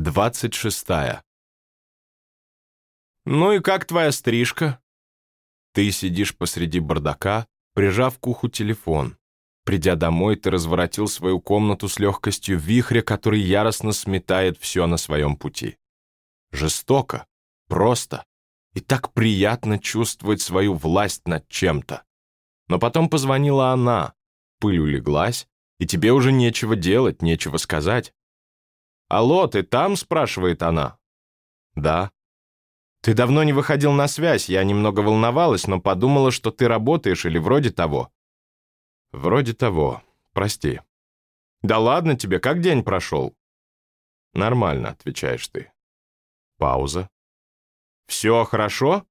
Двадцать шестая. «Ну и как твоя стрижка?» Ты сидишь посреди бардака, прижав к уху телефон. Придя домой, ты разворотил свою комнату с легкостью вихря, который яростно сметает все на своем пути. Жестоко, просто и так приятно чувствовать свою власть над чем-то. Но потом позвонила она, пыль улеглась, и тебе уже нечего делать, нечего сказать. «Алло, ты там?» — спрашивает она. «Да». «Ты давно не выходил на связь, я немного волновалась, но подумала, что ты работаешь или вроде того». «Вроде того. Прости». «Да ладно тебе, как день прошел?» «Нормально», — отвечаешь ты. Пауза. «Все хорошо?»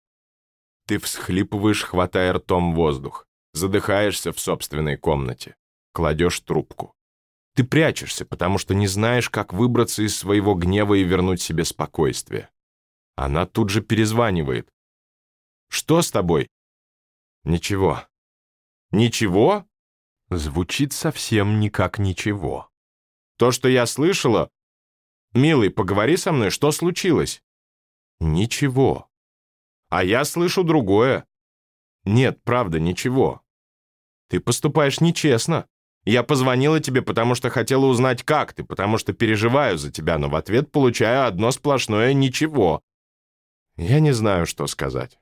Ты всхлипываешь, хватая ртом воздух, задыхаешься в собственной комнате, кладешь трубку. Ты прячешься, потому что не знаешь, как выбраться из своего гнева и вернуть себе спокойствие. Она тут же перезванивает. «Что с тобой?» «Ничего». «Ничего?» Звучит совсем не как ничего. «То, что я слышала...» «Милый, поговори со мной, что случилось?» «Ничего». «А я слышу другое». «Нет, правда, ничего». «Ты поступаешь нечестно». Я позвонила тебе, потому что хотела узнать, как ты, потому что переживаю за тебя, но в ответ получаю одно сплошное «ничего». Я не знаю, что сказать.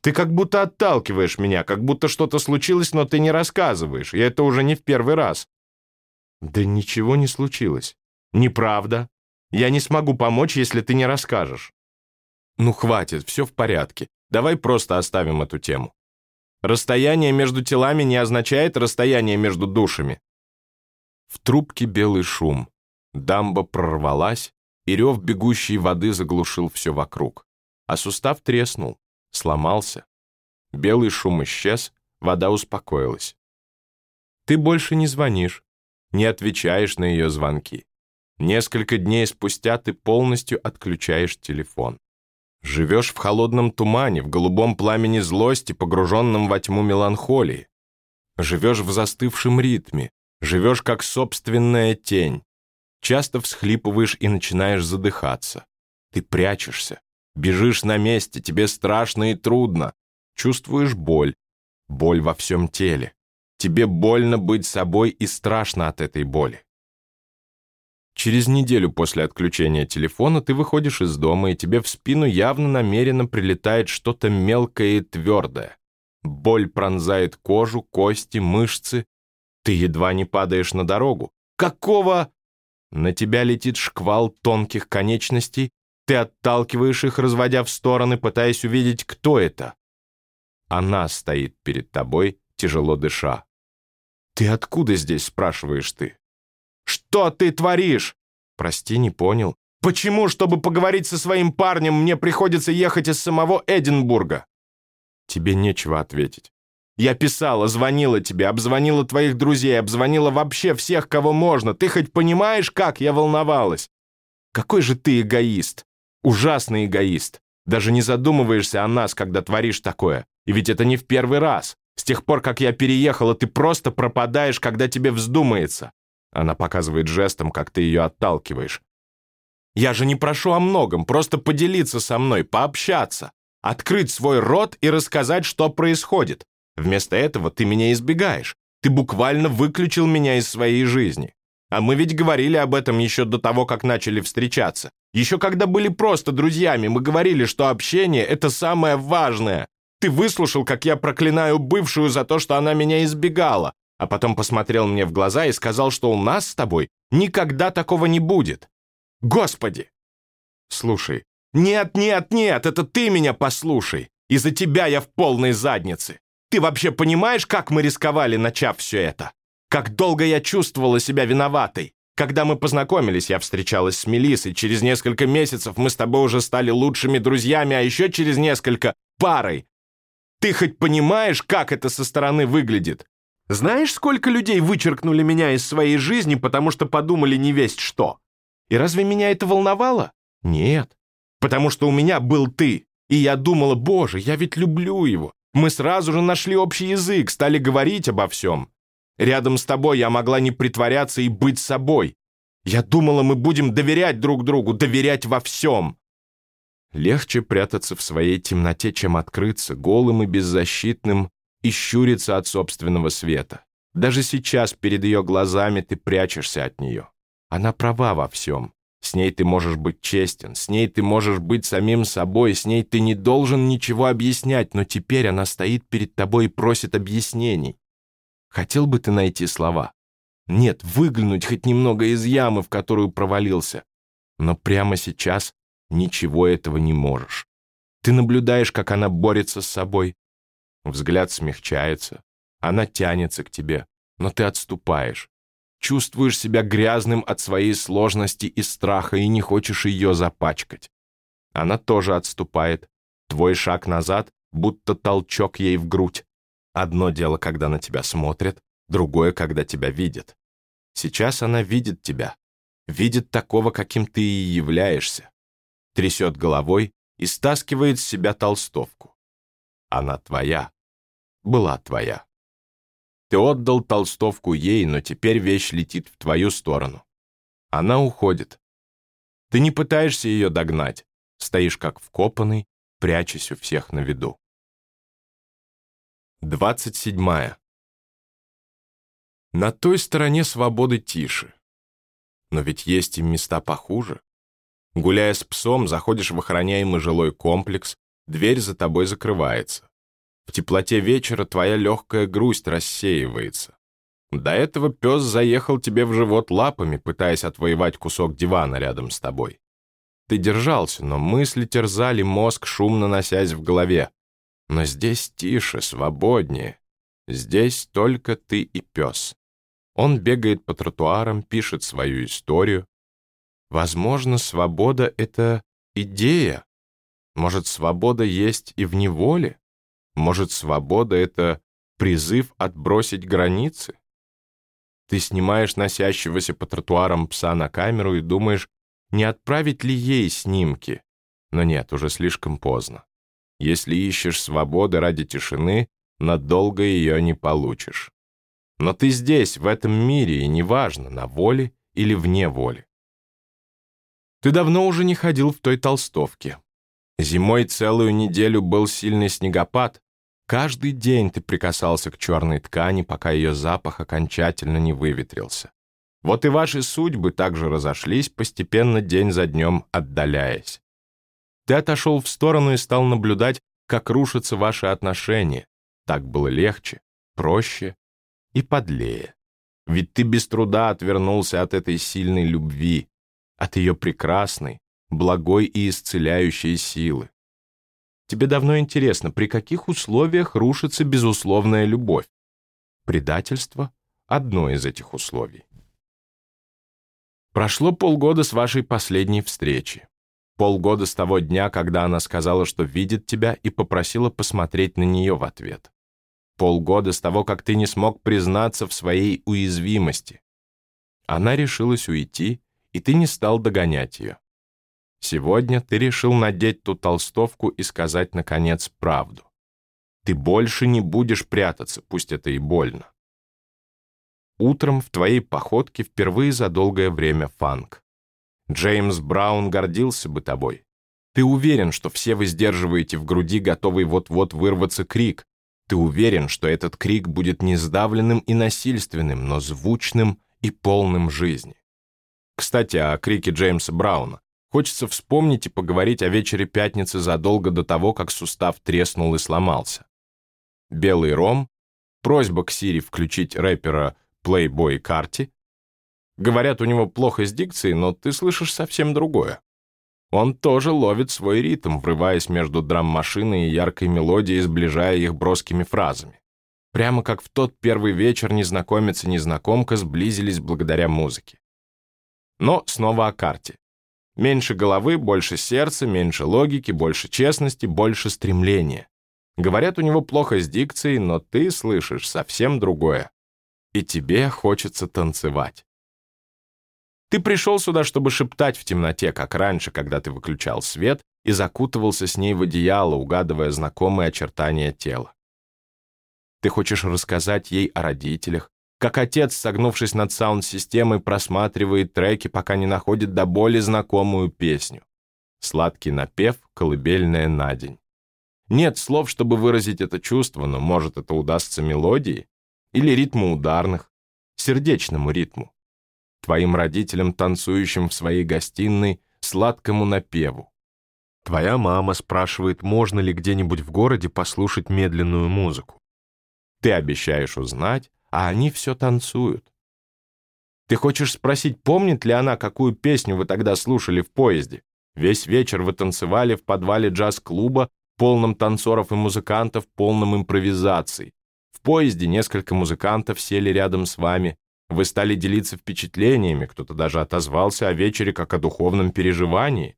Ты как будто отталкиваешь меня, как будто что-то случилось, но ты не рассказываешь, и это уже не в первый раз. Да ничего не случилось. Неправда. Я не смогу помочь, если ты не расскажешь. Ну, хватит, все в порядке. Давай просто оставим эту тему. Расстояние между телами не означает расстояние между душами. В трубке белый шум. Дамба прорвалась, и рев бегущей воды заглушил все вокруг. А сустав треснул, сломался. Белый шум исчез, вода успокоилась. Ты больше не звонишь, не отвечаешь на ее звонки. Несколько дней спустя ты полностью отключаешь телефон. Живешь в холодном тумане, в голубом пламени злости, погруженном во тьму меланхолии. Живешь в застывшем ритме, живешь как собственная тень. Часто всхлипываешь и начинаешь задыхаться. Ты прячешься, бежишь на месте, тебе страшно и трудно. Чувствуешь боль, боль во всем теле. Тебе больно быть собой и страшно от этой боли. Через неделю после отключения телефона ты выходишь из дома, и тебе в спину явно намеренно прилетает что-то мелкое и твердое. Боль пронзает кожу, кости, мышцы. Ты едва не падаешь на дорогу. Какого? На тебя летит шквал тонких конечностей, ты отталкиваешь их, разводя в стороны, пытаясь увидеть, кто это. Она стоит перед тобой, тяжело дыша. «Ты откуда здесь?» — спрашиваешь ты. Что ты творишь?» «Прости, не понял». «Почему, чтобы поговорить со своим парнем, мне приходится ехать из самого Эдинбурга?» «Тебе нечего ответить. Я писала, звонила тебе, обзвонила твоих друзей, обзвонила вообще всех, кого можно. Ты хоть понимаешь, как я волновалась? Какой же ты эгоист. Ужасный эгоист. Даже не задумываешься о нас, когда творишь такое. И ведь это не в первый раз. С тех пор, как я переехала, ты просто пропадаешь, когда тебе вздумается. Она показывает жестом, как ты ее отталкиваешь. «Я же не прошу о многом, просто поделиться со мной, пообщаться, открыть свой рот и рассказать, что происходит. Вместо этого ты меня избегаешь. Ты буквально выключил меня из своей жизни. А мы ведь говорили об этом еще до того, как начали встречаться. Еще когда были просто друзьями, мы говорили, что общение — это самое важное. Ты выслушал, как я проклинаю бывшую за то, что она меня избегала, а потом посмотрел мне в глаза и сказал, что у нас с тобой никогда такого не будет. Господи! Слушай, нет, нет, нет, это ты меня послушай. Из-за тебя я в полной заднице. Ты вообще понимаешь, как мы рисковали, начав все это? Как долго я чувствовала себя виноватой? Когда мы познакомились, я встречалась с Мелиссой. Через несколько месяцев мы с тобой уже стали лучшими друзьями, а еще через несколько — парой. Ты хоть понимаешь, как это со стороны выглядит? Знаешь, сколько людей вычеркнули меня из своей жизни, потому что подумали не весть что? И разве меня это волновало? Нет. Потому что у меня был ты. И я думала, боже, я ведь люблю его. Мы сразу же нашли общий язык, стали говорить обо всем. Рядом с тобой я могла не притворяться и быть собой. Я думала, мы будем доверять друг другу, доверять во всем. Легче прятаться в своей темноте, чем открыться, голым и беззащитным, и щуриться от собственного света. Даже сейчас перед ее глазами ты прячешься от нее. Она права во всем. С ней ты можешь быть честен, с ней ты можешь быть самим собой, с ней ты не должен ничего объяснять, но теперь она стоит перед тобой и просит объяснений. Хотел бы ты найти слова? Нет, выглянуть хоть немного из ямы, в которую провалился. Но прямо сейчас ничего этого не можешь. Ты наблюдаешь, как она борется с собой. Взгляд смягчается, она тянется к тебе, но ты отступаешь. Чувствуешь себя грязным от своей сложности и страха и не хочешь ее запачкать. Она тоже отступает. Твой шаг назад, будто толчок ей в грудь. Одно дело, когда на тебя смотрят, другое, когда тебя видят. Сейчас она видит тебя, видит такого, каким ты и являешься. Трясет головой и стаскивает с себя толстовку. Она твоя, была твоя. Ты отдал толстовку ей, но теперь вещь летит в твою сторону. Она уходит. Ты не пытаешься ее догнать, стоишь как вкопанный, прячась у всех на виду. 27. На той стороне свободы тише. Но ведь есть и места похуже. Гуляя с псом, заходишь в охраняемый жилой комплекс, дверь за тобой закрывается. В теплоте вечера твоя легкая грусть рассеивается. До этого пес заехал тебе в живот лапами, пытаясь отвоевать кусок дивана рядом с тобой. Ты держался, но мысли терзали мозг, шумно носясь в голове. Но здесь тише, свободнее. Здесь только ты и пес. Он бегает по тротуарам, пишет свою историю. Возможно, свобода — это идея. Может, свобода есть и в неволе? Может, свобода — это призыв отбросить границы? Ты снимаешь носящегося по тротуарам пса на камеру и думаешь, не отправить ли ей снимки. Но нет, уже слишком поздно. Если ищешь свободы ради тишины, надолго ее не получишь. Но ты здесь, в этом мире, и неважно, на воле или вне воли. Ты давно уже не ходил в той толстовке. Зимой целую неделю был сильный снегопад, Каждый день ты прикасался к черной ткани, пока ее запах окончательно не выветрился. Вот и ваши судьбы также разошлись, постепенно день за днем отдаляясь. Ты отошел в сторону и стал наблюдать, как рушатся ваши отношения. Так было легче, проще и подлее. Ведь ты без труда отвернулся от этой сильной любви, от ее прекрасной, благой и исцеляющей силы. Тебе давно интересно, при каких условиях рушится безусловная любовь? Предательство — одно из этих условий. Прошло полгода с вашей последней встречи. Полгода с того дня, когда она сказала, что видит тебя, и попросила посмотреть на нее в ответ. Полгода с того, как ты не смог признаться в своей уязвимости. Она решилась уйти, и ты не стал догонять ее. Сегодня ты решил надеть ту толстовку и сказать, наконец, правду. Ты больше не будешь прятаться, пусть это и больно. Утром в твоей походке впервые за долгое время фанк. Джеймс Браун гордился бы тобой. Ты уверен, что все вы сдерживаете в груди готовый вот-вот вырваться крик. Ты уверен, что этот крик будет не сдавленным и насильственным, но звучным и полным жизни. Кстати, о крике Джеймса Брауна. Хочется вспомнить и поговорить о вечере пятницы задолго до того, как сустав треснул и сломался. Белый ром, просьба к Сири включить рэпера Playboy Карти. Говорят, у него плохо с дикцией, но ты слышишь совсем другое. Он тоже ловит свой ритм, врываясь между драм-машиной и яркой мелодией, сближая их броскими фразами. Прямо как в тот первый вечер незнакомец и незнакомка сблизились благодаря музыке. Но снова о карте. Меньше головы, больше сердца, меньше логики, больше честности, больше стремления. Говорят, у него плохо с дикцией, но ты слышишь совсем другое. И тебе хочется танцевать. Ты пришел сюда, чтобы шептать в темноте, как раньше, когда ты выключал свет и закутывался с ней в одеяло, угадывая знакомые очертания тела. Ты хочешь рассказать ей о родителях, как отец, согнувшись над саунд-системой, просматривает треки, пока не находит до боли знакомую песню. Сладкий напев, колыбельная на день. Нет слов, чтобы выразить это чувство, но, может, это удастся мелодии или ритму ударных, сердечному ритму. Твоим родителям, танцующим в своей гостиной, сладкому напеву. Твоя мама спрашивает, можно ли где-нибудь в городе послушать медленную музыку. Ты обещаешь узнать, а они все танцуют. Ты хочешь спросить, помнит ли она, какую песню вы тогда слушали в поезде? Весь вечер вы танцевали в подвале джаз-клуба, полном танцоров и музыкантов, полном импровизаций. В поезде несколько музыкантов сели рядом с вами. Вы стали делиться впечатлениями, кто-то даже отозвался о вечере как о духовном переживании.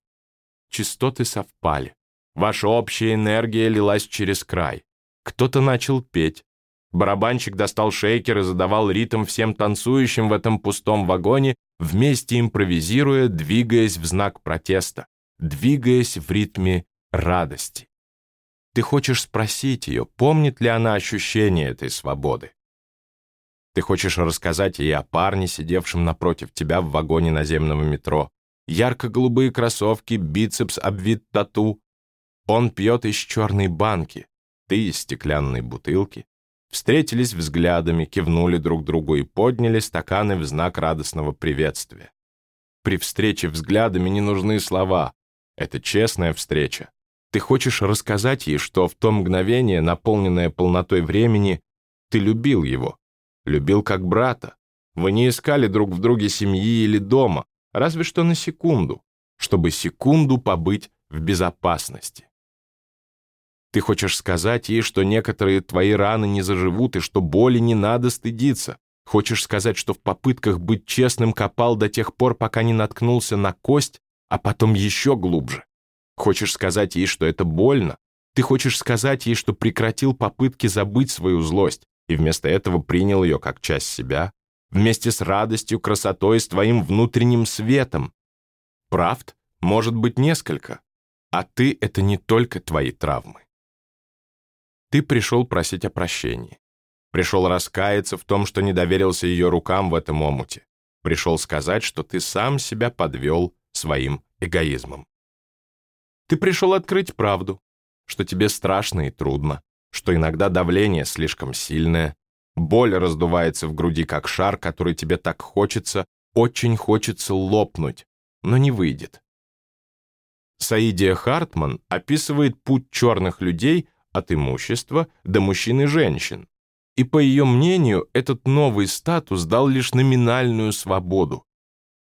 Частоты совпали. Ваша общая энергия лилась через край. Кто-то начал петь, Барабанщик достал шейкер и задавал ритм всем танцующим в этом пустом вагоне, вместе импровизируя, двигаясь в знак протеста, двигаясь в ритме радости. Ты хочешь спросить ее, помнит ли она ощущение этой свободы? Ты хочешь рассказать ей о парне, сидевшем напротив тебя в вагоне наземного метро. Ярко-голубые кроссовки, бицепс обвит тату. Он пьет из черной банки, ты из стеклянной бутылки встретились взглядами, кивнули друг другу и подняли стаканы в знак радостного приветствия. При встрече взглядами не нужны слова. Это честная встреча. Ты хочешь рассказать ей, что в то мгновение, наполненное полнотой времени, ты любил его, любил как брата. Вы не искали друг в друге семьи или дома, разве что на секунду, чтобы секунду побыть в безопасности. Ты хочешь сказать ей, что некоторые твои раны не заживут и что боли не надо стыдиться. Хочешь сказать, что в попытках быть честным копал до тех пор, пока не наткнулся на кость, а потом еще глубже. Хочешь сказать ей, что это больно. Ты хочешь сказать ей, что прекратил попытки забыть свою злость и вместо этого принял ее как часть себя, вместе с радостью, красотой, с твоим внутренним светом. Правд может быть несколько, а ты — это не только твои травмы. Ты пришел просить о прощении. Пришел раскаяться в том, что не доверился ее рукам в этом омуте. Пришел сказать, что ты сам себя подвел своим эгоизмом. Ты пришел открыть правду, что тебе страшно и трудно, что иногда давление слишком сильное, боль раздувается в груди, как шар, который тебе так хочется, очень хочется лопнуть, но не выйдет. Саидия Хартман описывает путь черных людей от имущества до мужчин и женщин. И по ее мнению, этот новый статус дал лишь номинальную свободу.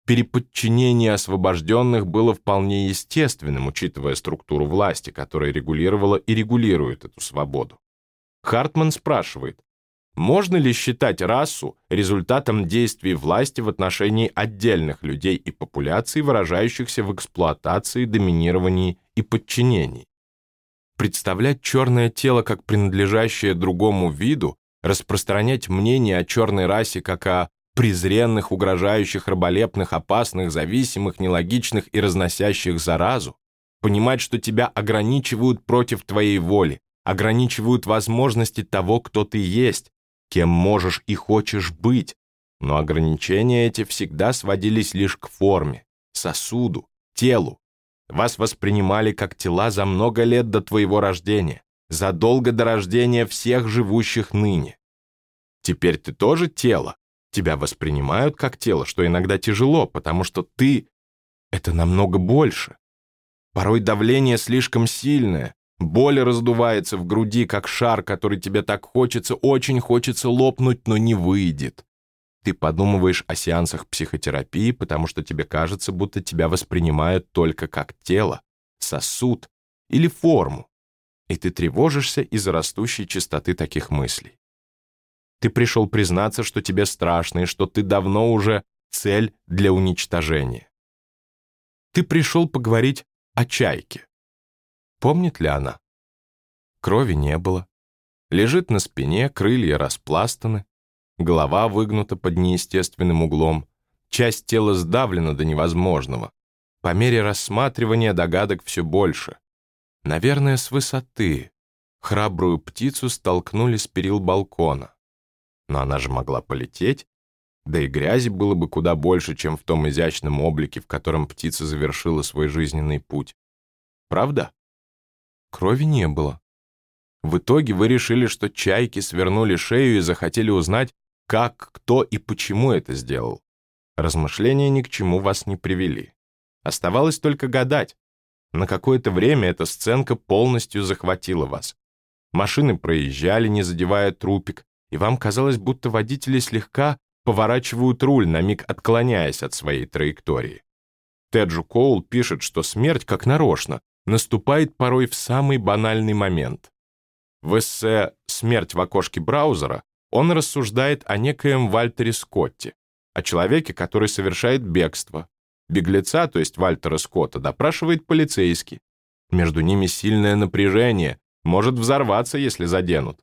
Переподчинение освобожденных было вполне естественным, учитывая структуру власти, которая регулировала и регулирует эту свободу. Хартман спрашивает, можно ли считать расу результатом действий власти в отношении отдельных людей и популяций, выражающихся в эксплуатации, доминировании и подчинении? Представлять черное тело как принадлежащее другому виду, распространять мнение о черной расе как о презренных, угрожающих, раболепных, опасных, зависимых, нелогичных и разносящих заразу, понимать, что тебя ограничивают против твоей воли, ограничивают возможности того, кто ты есть, кем можешь и хочешь быть, но ограничения эти всегда сводились лишь к форме, сосуду, телу, вас воспринимали как тела за много лет до твоего рождения, задолго до рождения всех живущих ныне. Теперь ты тоже тело. Тебя воспринимают как тело, что иногда тяжело, потому что ты — это намного больше. Порой давление слишком сильное, боль раздувается в груди, как шар, который тебе так хочется, очень хочется лопнуть, но не выйдет. Ты подумываешь о сеансах психотерапии, потому что тебе кажется, будто тебя воспринимают только как тело, сосуд или форму, и ты тревожишься из-за растущей частоты таких мыслей. Ты пришел признаться, что тебе страшно и что ты давно уже цель для уничтожения. Ты пришел поговорить о чайке. Помнит ли она? Крови не было. Лежит на спине, крылья распластаны, голова выгнута под неестественным углом, часть тела сдавлена до невозможного. По мере рассматривания догадок все больше. Наверное, с высоты. Храбрую птицу столкнули с перил балкона. Но она же могла полететь. Да и грязи было бы куда больше, чем в том изящном облике, в котором птица завершила свой жизненный путь. Правда? Крови не было. В итоге вы решили, что чайки свернули шею и захотели узнать, как, кто и почему это сделал. Размышления ни к чему вас не привели. Оставалось только гадать. На какое-то время эта сценка полностью захватила вас. Машины проезжали, не задевая трупик, и вам казалось, будто водители слегка поворачивают руль, на миг отклоняясь от своей траектории. Теджу Коул пишет, что смерть, как нарочно, наступает порой в самый банальный момент. В эссе «Смерть в окошке браузера» он рассуждает о некоем Вальтере Скотте, о человеке, который совершает бегство. Беглеца, то есть Вальтера Скотта, допрашивает полицейский. Между ними сильное напряжение, может взорваться, если заденут.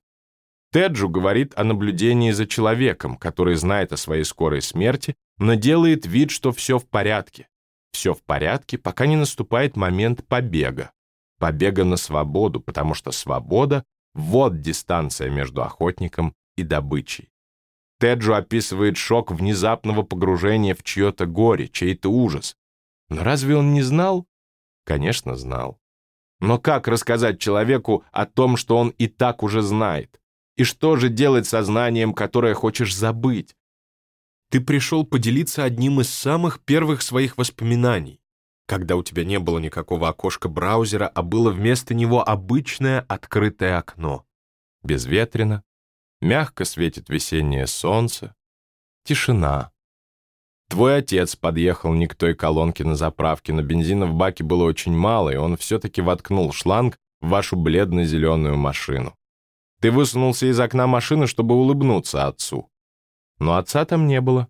Теджу говорит о наблюдении за человеком, который знает о своей скорой смерти, но делает вид, что все в порядке. Все в порядке, пока не наступает момент побега. Побега на свободу, потому что свобода — вот дистанция между охотником и добычей. Теджу описывает шок внезапного погружения в чье-то горе, чей-то ужас. Но разве он не знал? Конечно, знал. Но как рассказать человеку о том, что он и так уже знает? И что же делать со знанием, которое хочешь забыть? Ты пришел поделиться одним из самых первых своих воспоминаний, когда у тебя не было никакого окошка браузера, а было вместо него обычное открытое окно. Безветренно, мягко светит весеннее солнце, тишина. Твой отец подъехал не к той колонке на заправке, но бензина в баке было очень мало, и он все-таки воткнул шланг в вашу бледно-зеленую машину. Ты высунулся из окна машины, чтобы улыбнуться отцу. Но отца там не было.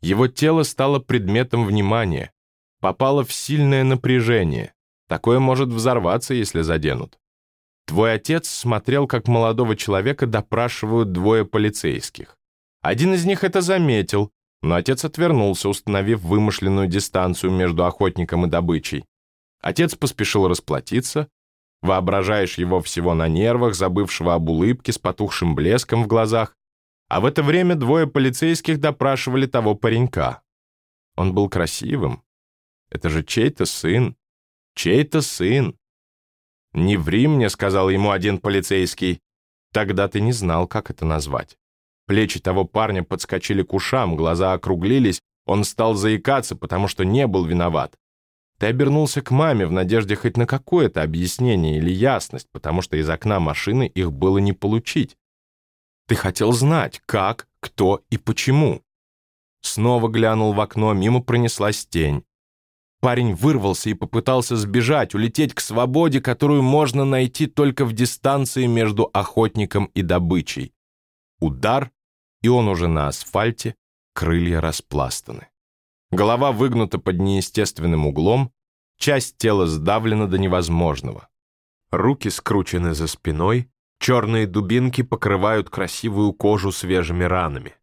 Его тело стало предметом внимания, попало в сильное напряжение. Такое может взорваться, если заденут. Твой отец смотрел, как молодого человека допрашивают двое полицейских. Один из них это заметил, но отец отвернулся, установив вымышленную дистанцию между охотником и добычей. Отец поспешил расплатиться. Воображаешь его всего на нервах, забывшего об улыбке с потухшим блеском в глазах. А в это время двое полицейских допрашивали того паренька. Он был красивым. Это же чей-то сын. Чей-то сын. «Не ври мне», — сказал ему один полицейский. «Тогда ты не знал, как это назвать». Плечи того парня подскочили к ушам, глаза округлились, он стал заикаться, потому что не был виноват. Ты обернулся к маме в надежде хоть на какое-то объяснение или ясность, потому что из окна машины их было не получить. Ты хотел знать, как, кто и почему. Снова глянул в окно, мимо пронеслась тень. Парень вырвался и попытался сбежать, улететь к свободе, которую можно найти только в дистанции между охотником и добычей. Удар, и он уже на асфальте, крылья распластаны. Голова выгнута под неестественным углом, часть тела сдавлена до невозможного. Руки скручены за спиной, черные дубинки покрывают красивую кожу свежими ранами.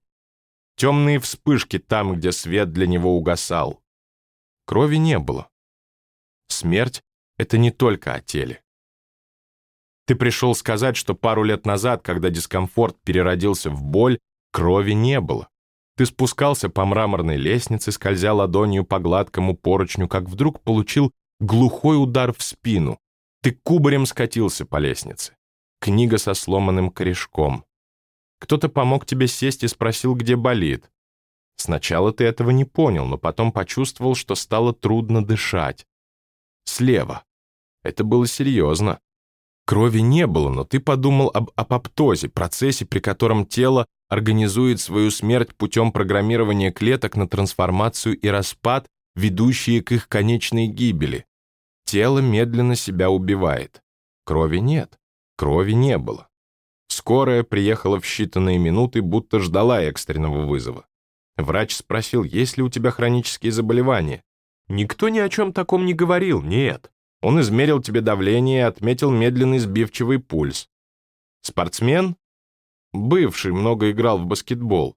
Темные вспышки там, где свет для него угасал. Крови не было. Смерть — это не только о теле. Ты пришел сказать, что пару лет назад, когда дискомфорт переродился в боль, крови не было. Ты спускался по мраморной лестнице, скользя ладонью по гладкому поручню, как вдруг получил глухой удар в спину. Ты кубарем скатился по лестнице. Книга со сломанным корешком. Кто-то помог тебе сесть и спросил, где болит. Сначала ты этого не понял, но потом почувствовал, что стало трудно дышать. Слева. Это было серьезно. Крови не было, но ты подумал об апоптозе, процессе, при котором тело организует свою смерть путем программирования клеток на трансформацию и распад, ведущие к их конечной гибели. Тело медленно себя убивает. Крови нет. Крови не было. Скорая приехала в считанные минуты, будто ждала экстренного вызова. Врач спросил, есть ли у тебя хронические заболевания. Никто ни о чем таком не говорил, нет. Он измерил тебе давление и отметил медленный сбивчивый пульс. Спортсмен? Бывший, много играл в баскетбол.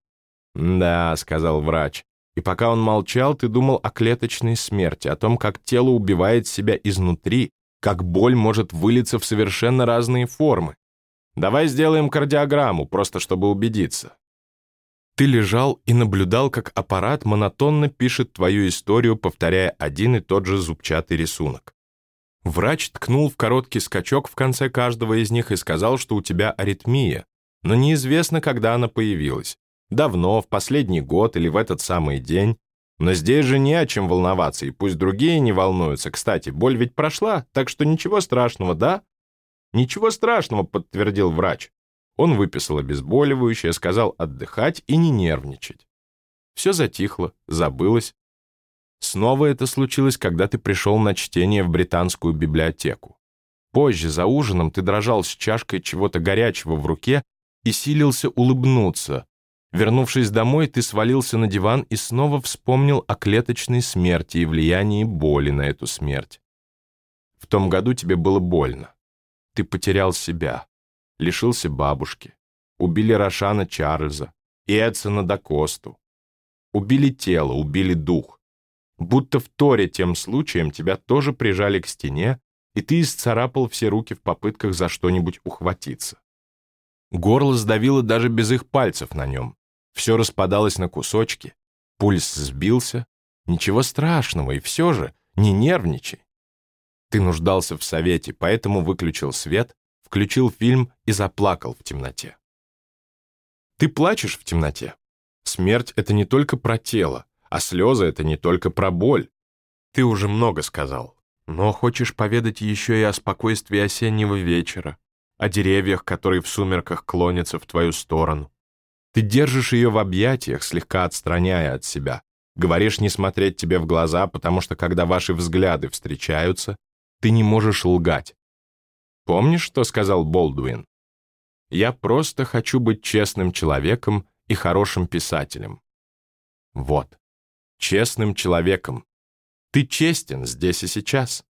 «Да», — сказал врач. И пока он молчал, ты думал о клеточной смерти, о том, как тело убивает себя изнутри, как боль может вылиться в совершенно разные формы. Давай сделаем кардиограмму, просто чтобы убедиться. Ты лежал и наблюдал, как аппарат монотонно пишет твою историю, повторяя один и тот же зубчатый рисунок. Врач ткнул в короткий скачок в конце каждого из них и сказал, что у тебя аритмия, но неизвестно, когда она появилась. Давно, в последний год или в этот самый день. Но здесь же не о чем волноваться, и пусть другие не волнуются. Кстати, боль ведь прошла, так что ничего страшного, да? Ничего страшного, подтвердил врач. Он выписал обезболивающее, сказал отдыхать и не нервничать. Все затихло, забылось. Снова это случилось, когда ты пришел на чтение в британскую библиотеку. Позже, за ужином, ты дрожал с чашкой чего-то горячего в руке и силился улыбнуться. Вернувшись домой, ты свалился на диван и снова вспомнил о клеточной смерти и влиянии боли на эту смерть. В том году тебе было больно. Ты потерял себя лишился бабушки. Убили Рошана Чарльза и Эдсона Дакосту. Убили тело, убили дух. Будто в Торе тем случаем тебя тоже прижали к стене, и ты исцарапал все руки в попытках за что-нибудь ухватиться. Горло сдавило даже без их пальцев на нем. Все распадалось на кусочки. Пульс сбился. Ничего страшного, и все же не нервничай. Ты нуждался в совете, поэтому выключил свет включил фильм и заплакал в темноте. Ты плачешь в темноте. Смерть — это не только про тело, а слезы — это не только про боль. Ты уже много сказал, но хочешь поведать еще и о спокойствии осеннего вечера, о деревьях, которые в сумерках клонятся в твою сторону. Ты держишь ее в объятиях, слегка отстраняя от себя. Говоришь не смотреть тебе в глаза, потому что когда ваши взгляды встречаются, ты не можешь лгать. Помнишь, что сказал Болдуин? «Я просто хочу быть честным человеком и хорошим писателем». Вот, честным человеком. Ты честен здесь и сейчас.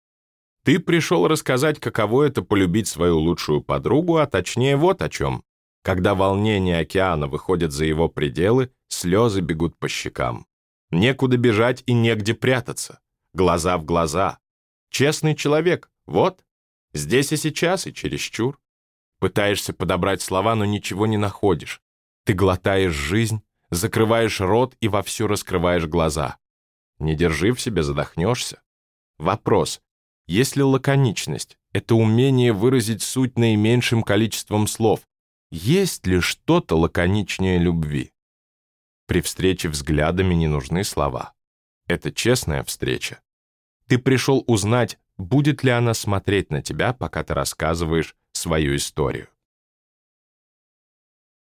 Ты пришел рассказать, каково это полюбить свою лучшую подругу, а точнее вот о чем. Когда волнение океана выходит за его пределы, слезы бегут по щекам. Некуда бежать и негде прятаться. Глаза в глаза. Честный человек, вот, Здесь и сейчас, и чересчур. Пытаешься подобрать слова, но ничего не находишь. Ты глотаешь жизнь, закрываешь рот и вовсю раскрываешь глаза. Не держи в себе, задохнешься. Вопрос. Если лаконичность — это умение выразить суть наименьшим количеством слов, есть ли что-то лаконичнее любви? При встрече взглядами не нужны слова. Это честная встреча. Ты пришел узнать, будет ли она смотреть на тебя, пока ты рассказываешь свою историю.